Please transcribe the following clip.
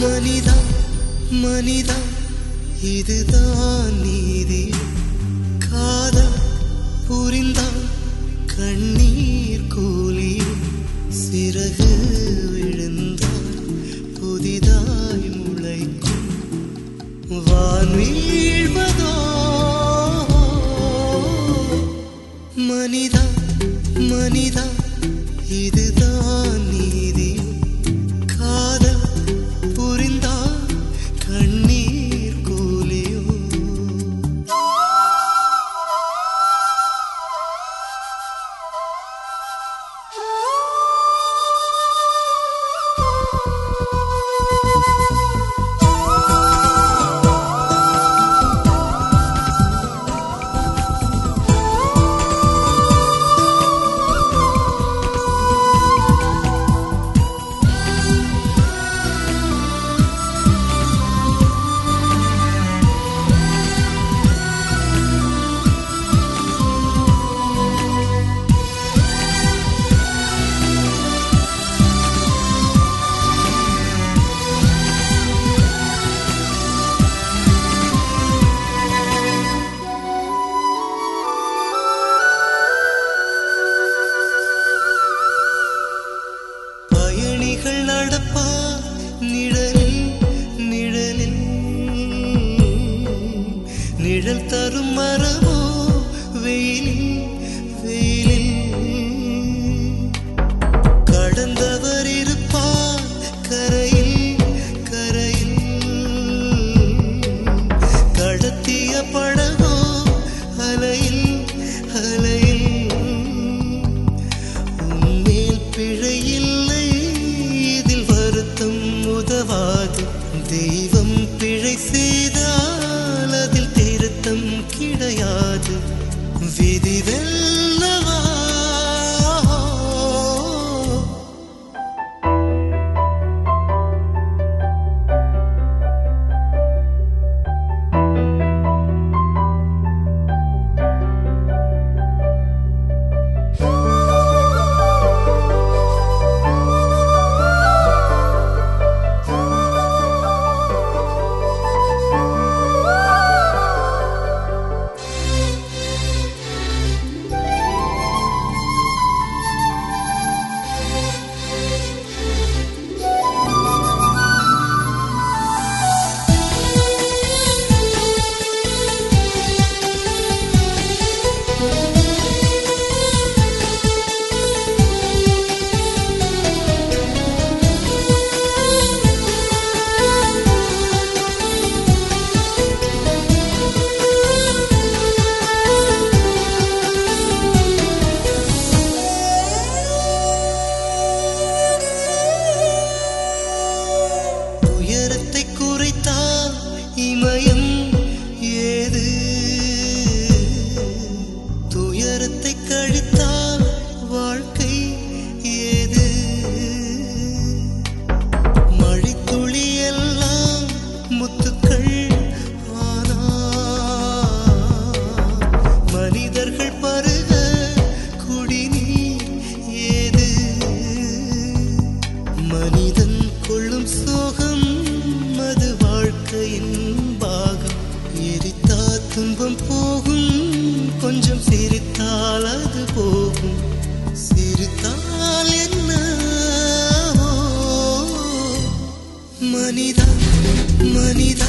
மனிதா மனிதா இதுதான் நீதி. காத புரிந்தான் கண்ணீர் கூலி. சிறகு விழுந்தால் புதிதாய் முளைக்கும். வான்வீழ்வதோ மனிதா மனிதா இதுதான் வழிகள் நடப்பா evil துன்பம் போகும் கொஞ்சம் சிரித்தால் அது போகும். சிரித்தால் என்ன? மனிதா மனிதா.